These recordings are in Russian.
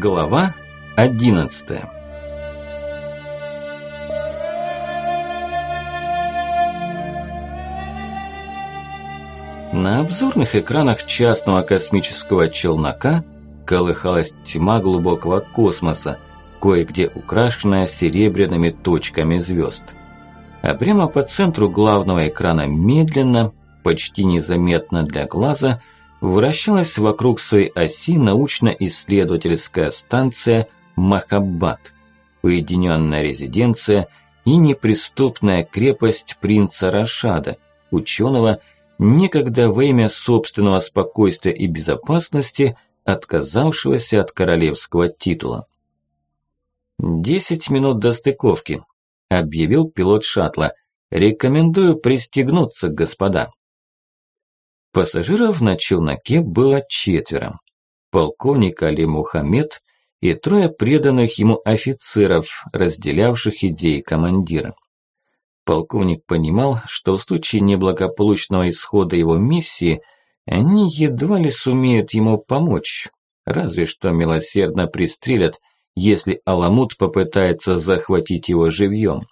Глава 11 На обзорных экранах частного космического челнока колыхалась тьма глубокого космоса, кое-где украшенная серебряными точками звезд. А прямо по центру главного экрана медленно, почти незаметно для глаза, вращалась вокруг своей оси научно-исследовательская станция Махаббат, уединенная резиденция и неприступная крепость принца Рашада, ученого, некогда во имя собственного спокойствия и безопасности отказавшегося от королевского титула. «Десять минут до стыковки», – объявил пилот шаттла. «Рекомендую пристегнуться, господа». Пассажиров на челноке было четверо. Полковник Али Мухаммед и трое преданных ему офицеров, разделявших идеи командира. Полковник понимал, что в случае неблагополучного исхода его миссии они едва ли сумеют ему помочь, разве что милосердно пристрелят, если Аламут попытается захватить его живьем.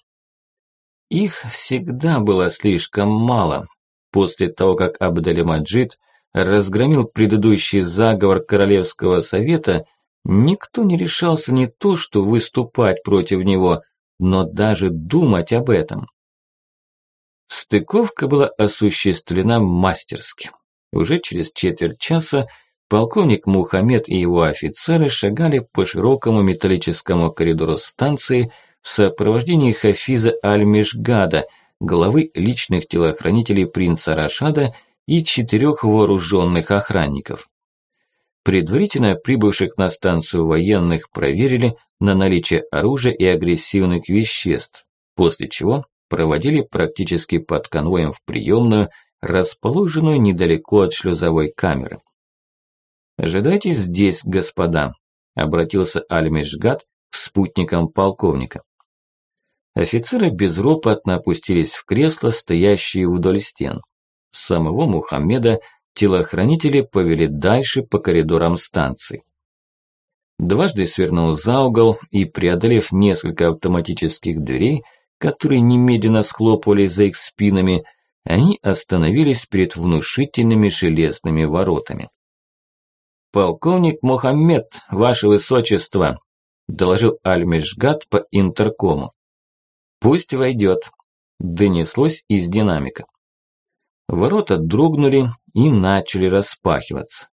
Их всегда было слишком мало, после того, как Абдалимаджид разгромил предыдущий заговор Королевского совета, никто не решался не то что выступать против него, но даже думать об этом. Стыковка была осуществлена мастерски. Уже через четверть часа полковник Мухаммед и его офицеры шагали по широкому металлическому коридору станции в сопровождении Хафиза Аль-Мишгада – главы личных телохранителей принца Рашада и четырех вооруженных охранников. Предварительно прибывших на станцию военных проверили на наличие оружия и агрессивных веществ, после чего проводили практически под конвоем в приемную, расположенную недалеко от шлюзовой камеры. «Ожидайте здесь, господа», – обратился Аль-Межгад к спутникам полковника. Офицеры безропотно опустились в кресла, стоящие вдоль стен. Самого Мухаммеда телохранители повели дальше по коридорам станции. Дважды свернул за угол и, преодолев несколько автоматических дверей, которые немедленно схлопывались за их спинами, они остановились перед внушительными железными воротами. «Полковник Мухаммед, ваше высочество!» – доложил Аль-Межгат по интеркому. «Пусть войдет», – донеслось из динамика. Ворота дрогнули и начали распахиваться.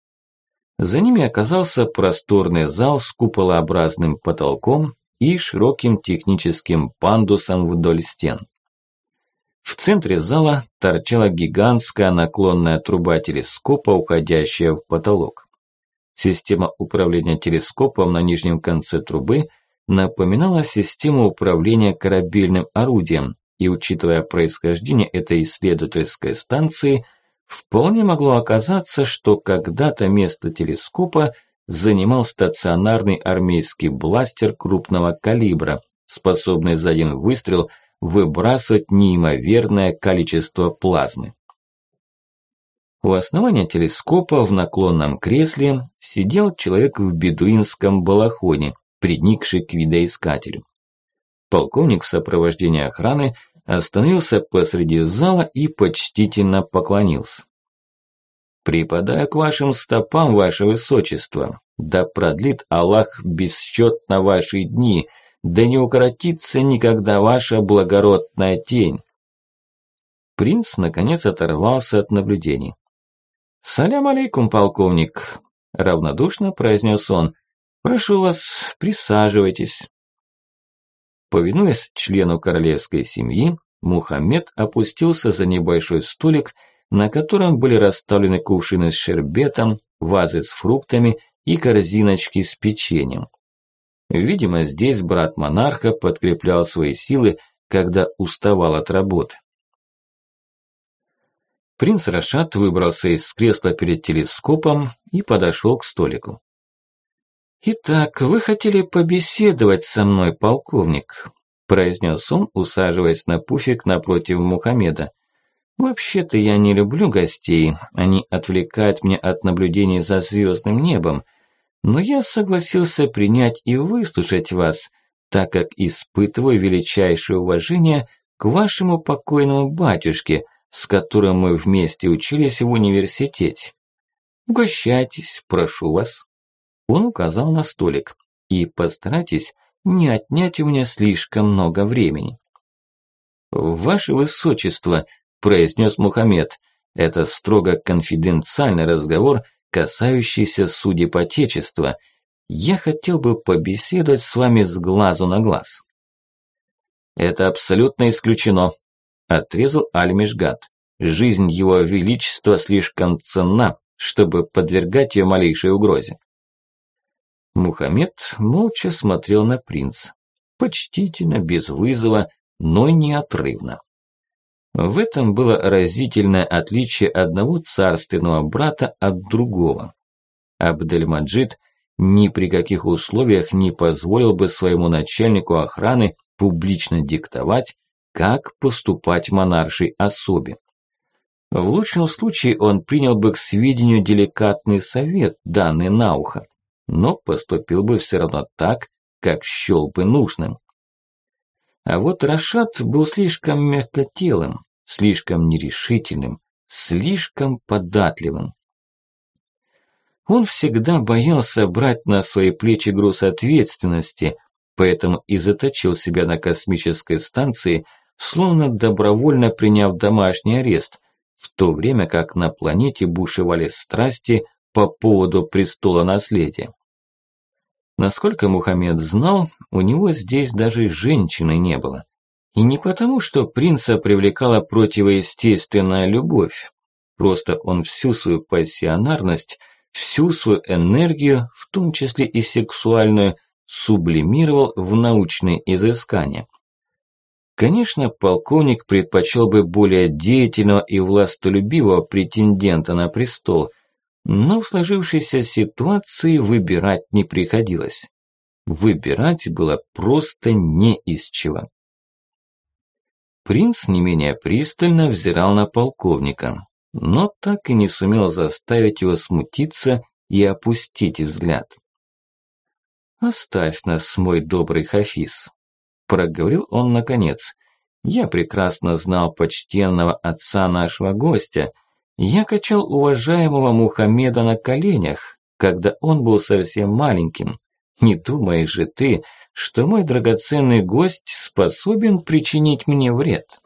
За ними оказался просторный зал с куполообразным потолком и широким техническим пандусом вдоль стен. В центре зала торчала гигантская наклонная труба телескопа, уходящая в потолок. Система управления телескопом на нижнем конце трубы – напоминала систему управления корабельным орудием, и учитывая происхождение этой исследовательской станции, вполне могло оказаться, что когда-то место телескопа занимал стационарный армейский бластер крупного калибра, способный за один выстрел выбрасывать неимоверное количество плазмы. У основания телескопа в наклонном кресле сидел человек в бедуинском балахоне, приникший к видоискателю. Полковник в сопровождении охраны остановился посреди зала и почтительно поклонился. «Припадаю к вашим стопам, ваше высочество, да продлит Аллах бесчетно ваши дни, да не укоротится никогда ваша благородная тень». Принц наконец оторвался от наблюдений. «Салям алейкум, полковник», – равнодушно произнес он, Прошу вас, присаживайтесь. Повинуясь члену королевской семьи, Мухаммед опустился за небольшой столик, на котором были расставлены кувшины с шербетом, вазы с фруктами и корзиночки с печеньем. Видимо, здесь брат монарха подкреплял свои силы, когда уставал от работы. Принц Рашад выбрался из кресла перед телескопом и подошел к столику. «Итак, вы хотели побеседовать со мной, полковник», произнес он, усаживаясь на пуфик напротив Мухаммеда. «Вообще-то я не люблю гостей, они отвлекают меня от наблюдений за звездным небом, Но я согласился принять и выслушать вас, так как испытываю величайшее уважение к вашему покойному батюшке, с которым мы вместе учились в университете. Угощайтесь, прошу вас. Он указал на столик. И постарайтесь не отнять у меня слишком много времени. Ваше Высочество, произнес Мухаммед, это строго конфиденциальный разговор, касающийся судеб Отечества. Я хотел бы побеседовать с вами с глазу на глаз. Это абсолютно исключено, отрезал Альмишгат. Жизнь его величества слишком ценна, чтобы подвергать ее малейшей угрозе. Мухаммед молча смотрел на принца. Почтительно, без вызова, но неотрывно. В этом было разительное отличие одного царственного брата от другого. Абдельмаджид ни при каких условиях не позволил бы своему начальнику охраны публично диктовать, как поступать монаршей особе. В лучшем случае он принял бы к сведению деликатный совет, данный на ухо, но поступил бы все равно так, как счел бы нужным. А вот Рашад был слишком мягкотелым, слишком нерешительным, слишком податливым. Он всегда боялся брать на свои плечи груз ответственности, поэтому и заточил себя на космической станции, словно добровольно приняв домашний арест, в то время как на планете бушевали страсти по поводу престола наследия. Насколько Мухаммед знал, у него здесь даже женщины не было. И не потому, что принца привлекала противоестественная любовь. Просто он всю свою пассионарность, всю свою энергию, в том числе и сексуальную, сублимировал в научные изыскания. Конечно, полковник предпочел бы более деятельного и властолюбивого претендента на престол, но в сложившейся ситуации выбирать не приходилось. Выбирать было просто не из чего. Принц не менее пристально взирал на полковника, но так и не сумел заставить его смутиться и опустить взгляд. «Оставь нас, мой добрый Хафиз», – проговорил он наконец. «Я прекрасно знал почтенного отца нашего гостя. Я качал уважаемого Мухаммеда на коленях, когда он был совсем маленьким. Не думаешь же ты, что мой драгоценный гость способен причинить мне вред.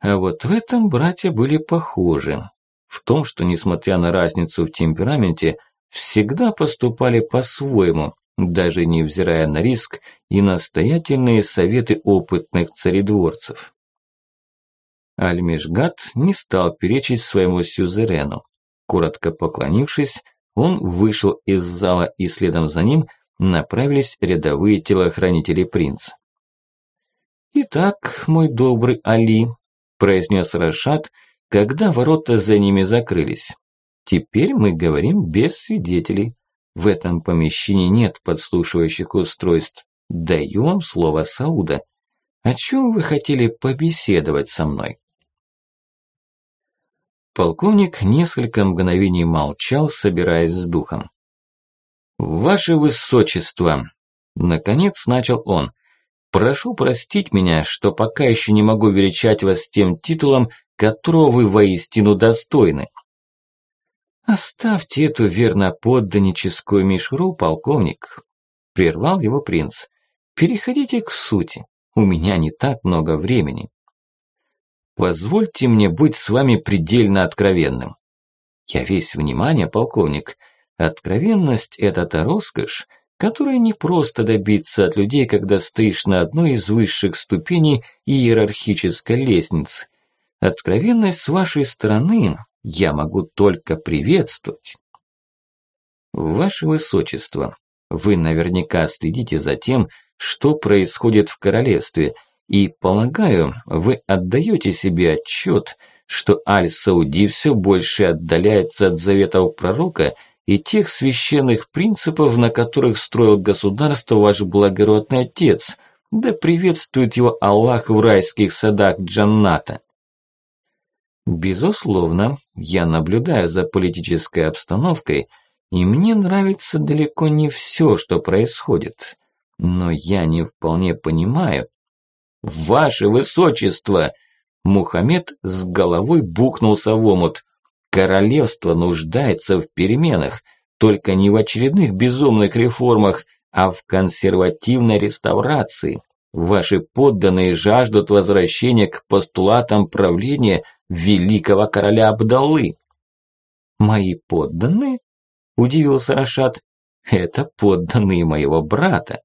А вот в этом братья были похожи. В том, что, несмотря на разницу в темпераменте, всегда поступали по-своему, даже невзирая на риск и настоятельные советы опытных царедворцев. Альмешгат не стал перечить своему сюзерену. Коротко поклонившись, он вышел из зала и следом за ним – направились рядовые телохранители принца. «Итак, мой добрый Али», – произнес Рашад, когда ворота за ними закрылись. «Теперь мы говорим без свидетелей. В этом помещении нет подслушивающих устройств. Даю вам слово Сауда. О чем вы хотели побеседовать со мной?» Полковник несколько мгновений молчал, собираясь с духом. «Ваше Высочество!» Наконец начал он. «Прошу простить меня, что пока еще не могу величать вас тем титулом, которого вы воистину достойны». «Оставьте эту верноподданническую мишуру, полковник», – прервал его принц. «Переходите к сути. У меня не так много времени». «Позвольте мне быть с вами предельно откровенным». «Я весь внимание, полковник», – Откровенность – это та роскошь, которой не просто добиться от людей, когда стоишь на одной из высших ступеней иерархической лестницы. Откровенность с вашей стороны я могу только приветствовать. Ваше Высочество, вы наверняка следите за тем, что происходит в королевстве, и, полагаю, вы отдаете себе отчет, что Аль-Сауди все больше отдаляется от заветов пророка – и тех священных принципов, на которых строил государство ваш благородный отец, да приветствует его Аллах в райских садах Джанната. Безусловно, я наблюдаю за политической обстановкой И мне нравится далеко не все, что происходит. Но я не вполне понимаю. Ваше Высочество! Мухаммед с головой бухнулся в омут. Королевство нуждается в переменах, только не в очередных безумных реформах, а в консервативной реставрации. Ваши подданные жаждут возвращения к постулатам правления великого короля Абдаллы. Мои подданные? Удивился Рашад. Это подданные моего брата.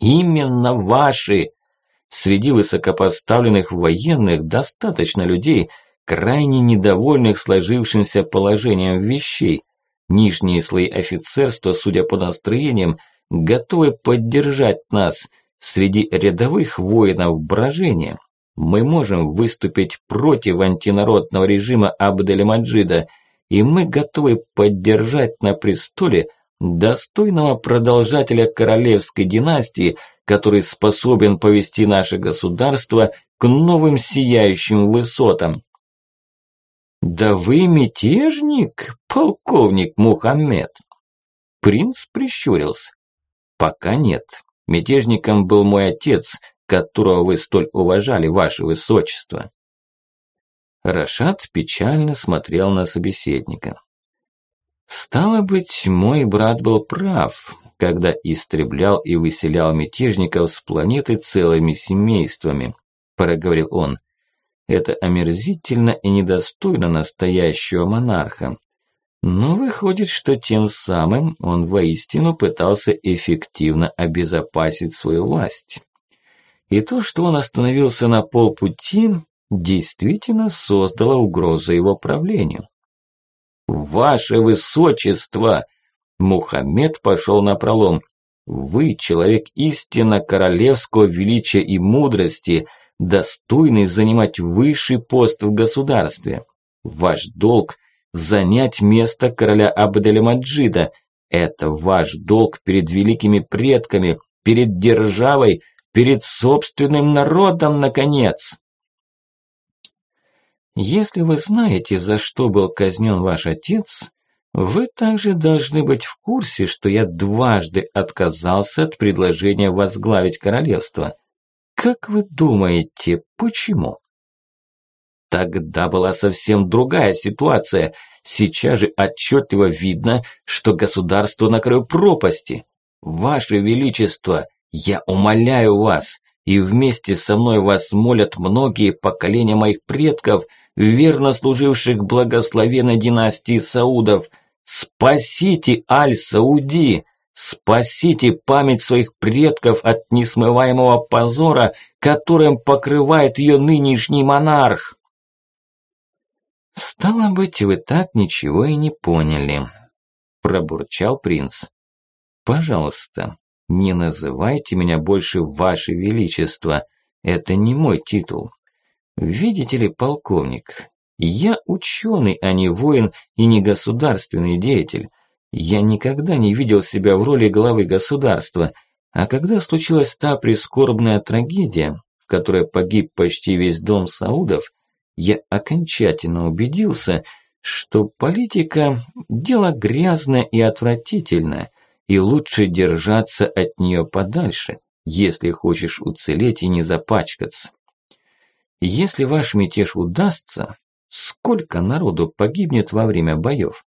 Именно ваши. Среди высокопоставленных военных достаточно людей, крайне недовольных сложившимся положением вещей. Нижние слои офицерства, судя по настроениям, готовы поддержать нас – среди рядовых воинов брожения. Мы можем выступить против антинародного режима Абдель-Маджида, и мы готовы поддержать на престоле достойного продолжателя королевской династии, который способен повести наше государство к новым сияющим высотам. «Да вы мятежник, полковник Мухаммед!» Принц прищурился. «Пока нет. Мятежником был мой отец, которого вы столь уважали, ваше высочество. Рашад печально смотрел на собеседника. Стало быть, мой брат был прав, когда истреблял и выселял мятежников с планеты целыми семействами, проговорил он. Это омерзительно и недостойно настоящего монарха. Но выходит, что тем самым он воистину пытался эффективно обезопасить свою власть. И то, что он остановился на полпути, действительно создало угрозу его правлению. «Ваше Высочество!» Мухаммед пошел на пролом. «Вы человек истинно королевского величия и мудрости, достойный занимать высший пост в государстве. Ваш долг занять место короля Абдель-Маджида. Это ваш долг перед великими предками, перед державой, перед собственным народом, наконец. Если вы знаете, за что был казнен ваш отец, вы также должны быть в курсе, что я дважды отказался от предложения возглавить королевство. Как вы думаете, почему? Тогда была совсем другая ситуация. Сейчас же отчетливо видно, что государство на краю пропасти. Ваше Величество, я умоляю вас, и вместе со мной вас молят многие поколения моих предков, верно служивших благословенной династии Саудов. Спасите Аль-Сауди! Спасите память своих предков от несмываемого позора, которым покрывает ее нынешний монарх. «Стало быть, вы так ничего и не поняли», – пробурчал принц. «Пожалуйста, не называйте меня больше Ваше Величество. Это не мой титул. Видите ли, полковник, я ученый, а не воин и не государственный деятель. Я никогда не видел себя в роли главы государства, а когда случилась та прискорбная трагедия, в которой погиб почти весь дом Саудов, я окончательно убедился, что политика – дело грязное и отвратительное, и лучше держаться от нее подальше, если хочешь уцелеть и не запачкаться. Если ваш мятеж удастся, сколько народу погибнет во время боев?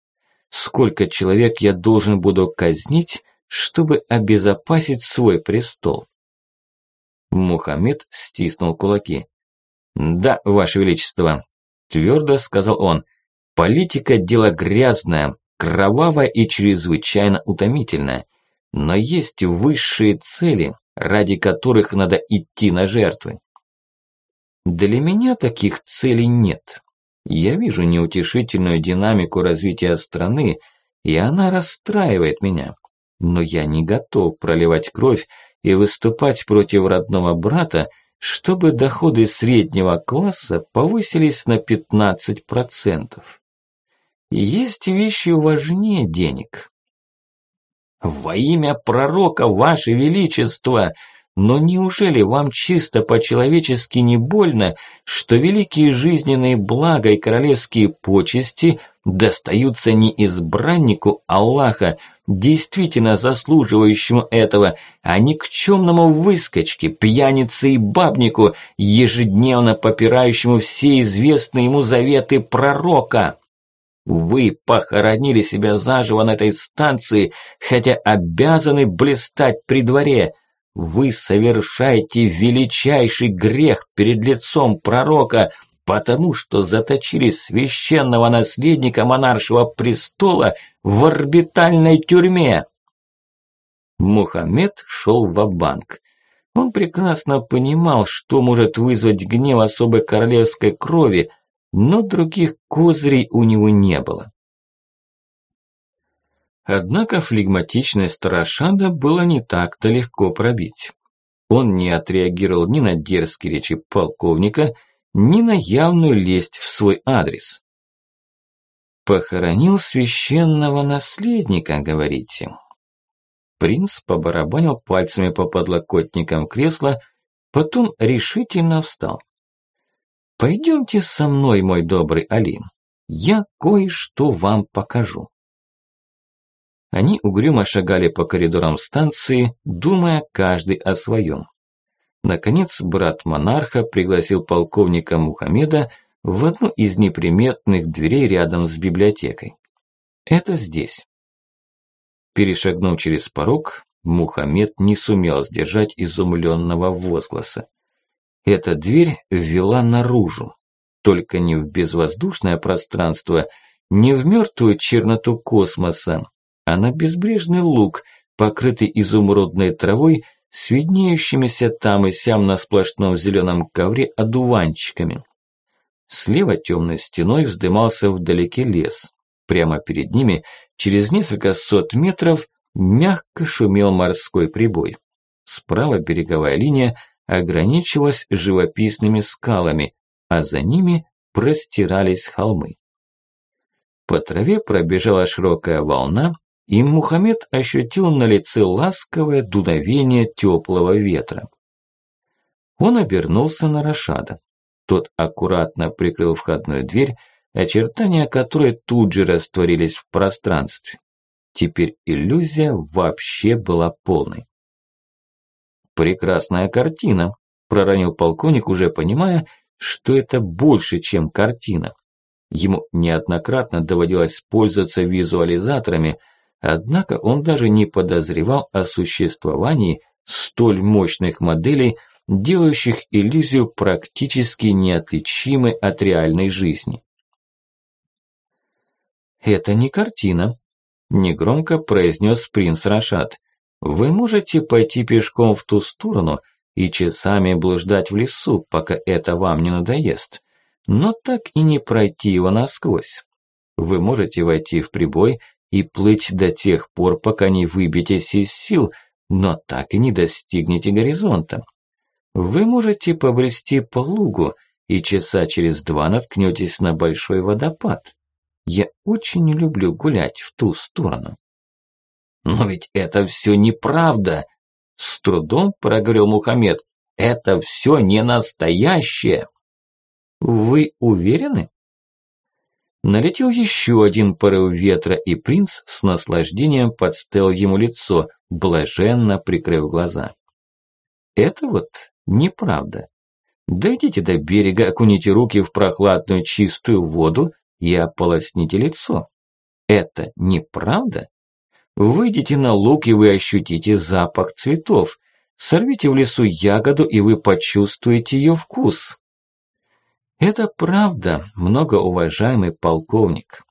Сколько человек я должен буду казнить, чтобы обезопасить свой престол? Мухаммед стиснул кулаки. «Да, Ваше Величество», – твердо сказал он, – «политика – дело грязное, кровавое и чрезвычайно утомительное. Но есть высшие цели, ради которых надо идти на жертвы. Для меня таких целей нет. Я вижу неутешительную динамику развития страны, и она расстраивает меня. Но я не готов проливать кровь и выступать против родного брата, чтобы доходы среднего класса повысились на 15%. Есть вещи важнее денег. «Во имя пророка, Ваше Величество!» Но неужели вам чисто по-человечески не больно, что великие жизненные блага и королевские почести достаются не избраннику Аллаха, действительно заслуживающему этого, а никчемному выскочке, пьянице и бабнику, ежедневно попирающему все известные ему заветы пророка? Вы похоронили себя заживо на этой станции, хотя обязаны блистать при дворе. Вы совершаете величайший грех перед лицом пророка, потому что заточили священного наследника монаршего престола в орбитальной тюрьме. Мухаммед шел в банк Он прекрасно понимал, что может вызвать гнев особой королевской крови, но других козырей у него не было. Однако флегматичность Рашада было не так-то легко пробить. Он не отреагировал ни на дерзкие речи полковника, ни на явную лесть в свой адрес. «Похоронил священного наследника, говорите?» Принц побарабанил пальцами по подлокотникам кресла, потом решительно встал. Пойдемте со мной, мой добрый Алин. Я кое-что вам покажу. Они угрюмо шагали по коридорам станции, думая каждый о своем. Наконец, брат монарха пригласил полковника Мухаммеда в одну из неприметных дверей рядом с библиотекой. Это здесь. Перешагнув через порог, Мухаммед не сумел сдержать изумленного возгласа. Эта дверь вела наружу, только не в безвоздушное пространство, не в мертвую черноту космоса, а на безбрежный луг, покрытый изумрудной травой, с виднеющимися там и сям на сплошном зеленом ковре одуванчиками. Слева темной стеной вздымался вдалеке лес. Прямо перед ними, через несколько сот метров, мягко шумел морской прибой. Справа береговая линия ограничивалась живописными скалами, а за ними простирались холмы. По траве пробежала широкая волна, и Мухаммед ощутил на лице ласковое дуновение теплого ветра. Он обернулся на Рашада. Тот аккуратно прикрыл входную дверь, очертания которой тут же растворились в пространстве. Теперь иллюзия вообще была полной. «Прекрасная картина», – проронил полковник, уже понимая, что это больше, чем картина. Ему неоднократно доводилось пользоваться визуализаторами, однако он даже не подозревал о существовании столь мощных моделей, делающих иллюзию практически неотличимой от реальной жизни. «Это не картина», – негромко произнес принц Рашад. Вы можете пойти пешком в ту сторону и часами блуждать в лесу, пока это вам не надоест, но так и не пройти его насквозь. Вы можете войти в прибой и плыть до тех пор, пока не выбьетесь из сил, но так и не достигнете горизонта. Вы можете побрести по лугу и часа через два наткнетесь на большой водопад. Я очень люблю гулять в ту сторону. «Но ведь это все неправда!» С трудом проговорил Мухаммед. «Это все не настоящее!» «Вы уверены?» Налетел еще один порыв ветра, и принц с наслаждением подстел ему лицо, блаженно прикрыв глаза. «Это вот неправда. Дойдите до берега, окуните руки в прохладную чистую воду и ополосните лицо. Это неправда?» Выйдите на луг, и вы ощутите запах цветов. Сорвите в лесу ягоду, и вы почувствуете ее вкус. Это правда, многоуважаемый полковник.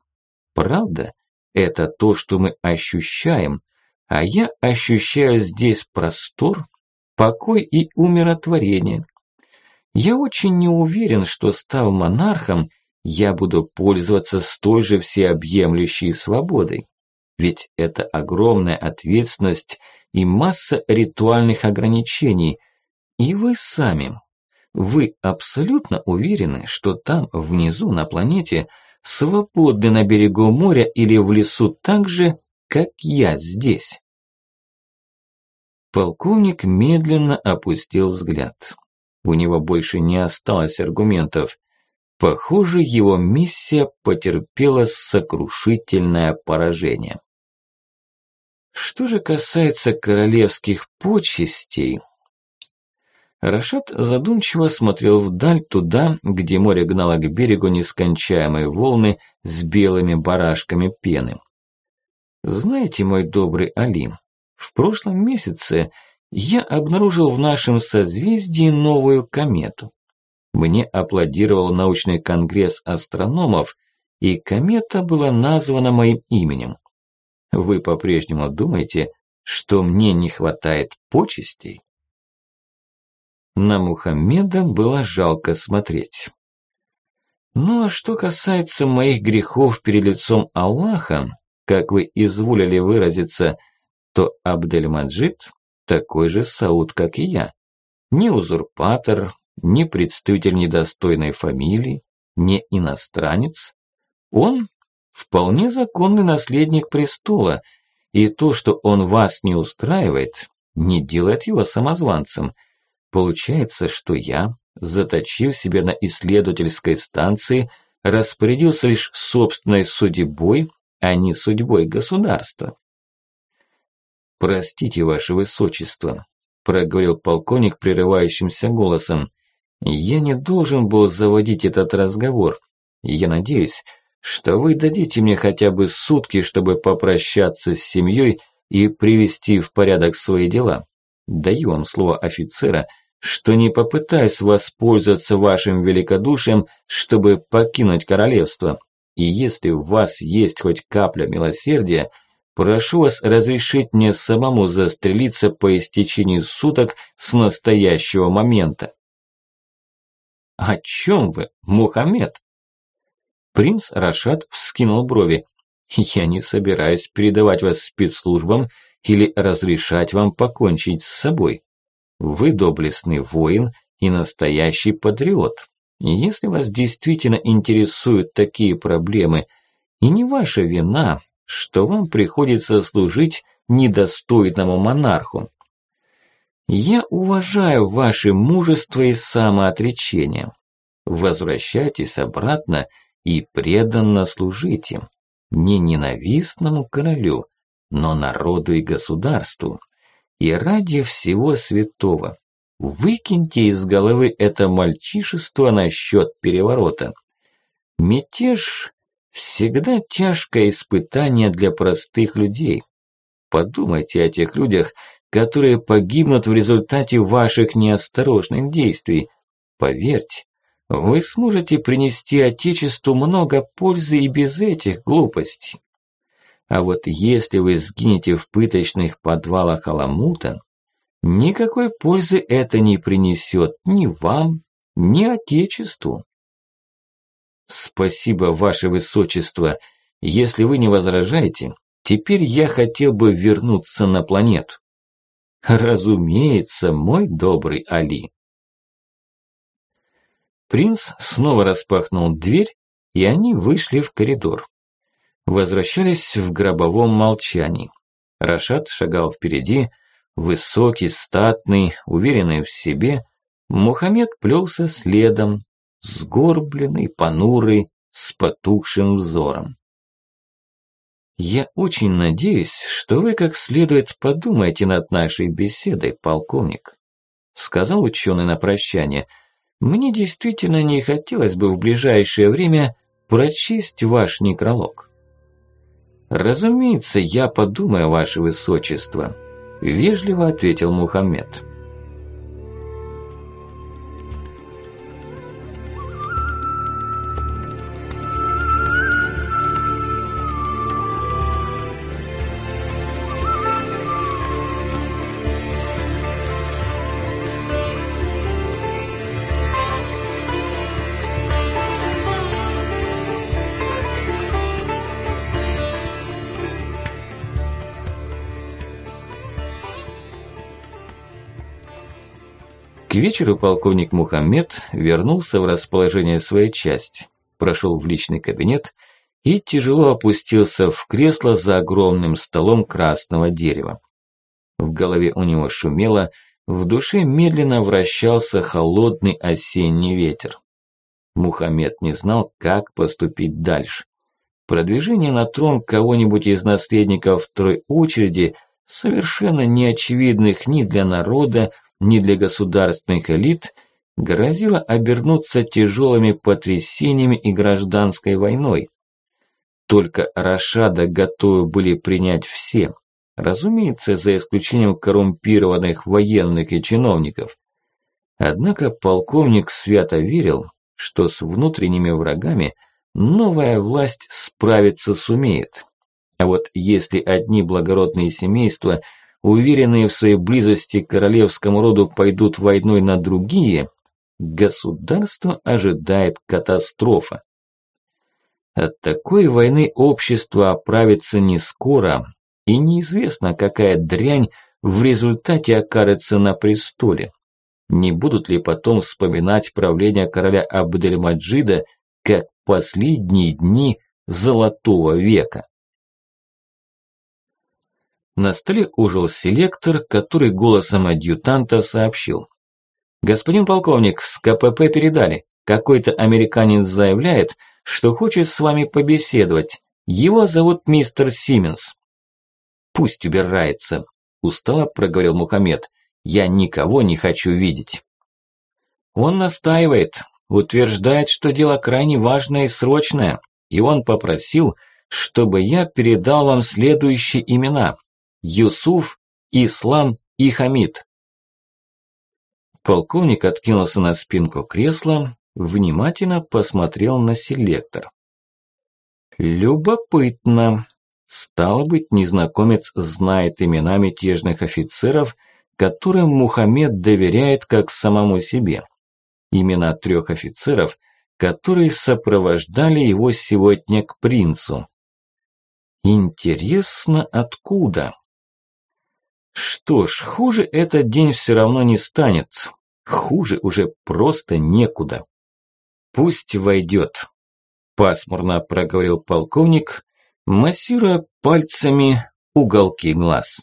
Правда – это то, что мы ощущаем, а я ощущаю здесь простор, покой и умиротворение. Я очень не уверен, что став монархом, я буду пользоваться столь же всеобъемлющей свободой. Ведь это огромная ответственность и масса ритуальных ограничений. И вы сами, вы абсолютно уверены, что там, внизу, на планете, свободны на берегу моря или в лесу так же, как я здесь? Полковник медленно опустил взгляд. У него больше не осталось аргументов. Похоже, его миссия потерпела сокрушительное поражение. Что же касается королевских почестей... Рашид задумчиво смотрел вдаль туда, где море гнало к берегу нескончаемые волны с белыми барашками пены. Знаете, мой добрый Али, в прошлом месяце я обнаружил в нашем созвездии новую комету. Мне аплодировал научный конгресс астрономов, и комета была названа моим именем. Вы по-прежнему думаете, что мне не хватает почестей? На Мухаммеда было жалко смотреть. Ну а что касается моих грехов перед лицом Аллаха, как вы изволили выразиться, то Абдельмаджид такой же Сауд, как и я. Не узурпатор, не представитель недостойной фамилии, не иностранец. Он вполне законный наследник престола, и то, что он вас не устраивает, не делает его самозванцем. Получается, что я, заточив себя на исследовательской станции, распорядился лишь собственной судьбой, а не судьбой государства. «Простите, ваше высочество», – проговорил полковник прерывающимся голосом. «Я не должен был заводить этот разговор. Я надеюсь, что вы дадите мне хотя бы сутки, чтобы попрощаться с семьей и привести в порядок свои дела. Даю вам слово офицера, что не попытаюсь воспользоваться вашим великодушием, чтобы покинуть королевство. И если у вас есть хоть капля милосердия, прошу вас разрешить мне самому застрелиться по истечении суток с настоящего момента. О чем вы, Мухаммед? Принц Рашад вскинул брови. «Я не собираюсь передавать вас спецслужбам или разрешать вам покончить с собой. Вы доблестный воин и настоящий патриот. Если вас действительно интересуют такие проблемы, и не ваша вина, что вам приходится служить недостойному монарху. Я уважаю ваше мужество и самоотречение. Возвращайтесь обратно и преданно служите не ненавистному королю, но народу и государству. И ради всего святого выкиньте из головы это мальчишество насчет переворота. Мятеж всегда тяжкое испытание для простых людей. Подумайте о тех людях, которые погибнут в результате ваших неосторожных действий. Поверьте, вы сможете принести Отечеству много пользы и без этих глупостей. А вот если вы сгинете в пыточных подвалах Аламута, никакой пользы это не принесет ни вам, ни Отечеству. Спасибо, Ваше Высочество. Если вы не возражаете, теперь я хотел бы вернуться на планету. Разумеется, мой добрый Али. Принц снова распахнул дверь, и они вышли в коридор. Возвращались в гробовом молчании. Рашад шагал впереди, высокий, статный, уверенный в себе. Мухаммед плелся следом, сгорбленный, понурый, с потухшим взором. «Я очень надеюсь, что вы как следует подумаете над нашей беседой, полковник», сказал ученый на прощание – мне действительно не хотелось бы в ближайшее время прочесть ваш некролог. Разумеется, я подумаю, ваше высочество, вежливо ответил Мухаммед. Вечеру полковник Мухаммед вернулся в расположение своей части, прошел в личный кабинет и тяжело опустился в кресло за огромным столом красного дерева. В голове у него шумело, в душе медленно вращался холодный осенний ветер. Мухаммед не знал, как поступить дальше. Продвижение на трон кого-нибудь из наследников второй очереди, совершенно неочевидных ни для народа, ни для государственных элит, грозило обернуться тяжелыми потрясениями и гражданской войной. Только Рашада готовы были принять все, разумеется, за исключением коррумпированных военных и чиновников. Однако полковник свято верил, что с внутренними врагами новая власть справиться сумеет. А вот если одни благородные семейства, уверенные в своей близости к королевскому роду, пойдут войной на другие, государство ожидает катастрофа. От такой войны общество оправится не скоро, и неизвестно, какая дрянь в результате окажется на престоле. Не будут ли потом вспоминать правление короля Абдельмаджида как последние дни Золотого века? На столе ужил селектор, который голосом адъютанта сообщил. «Господин полковник, с КПП передали. Какой-то американец заявляет, что хочет с вами побеседовать. Его зовут мистер Сименс». «Пусть убирается», – устало проговорил Мухаммед. Я никого не хочу видеть. Он настаивает, утверждает, что дело крайне важное и срочное, и он попросил, чтобы я передал вам следующие имена. Юсуф, Ислам и Хамид. Полковник откинулся на спинку кресла, внимательно посмотрел на селектор. Любопытно. Стало быть, незнакомец знает имена мятежных офицеров – которым Мухаммед доверяет как самому себе. Имена трех офицеров, которые сопровождали его сегодня к принцу. Интересно, откуда? Что ж, хуже этот день все равно не станет. Хуже уже просто некуда. Пусть войдет. Пасмурно проговорил полковник, массируя пальцами уголки глаз.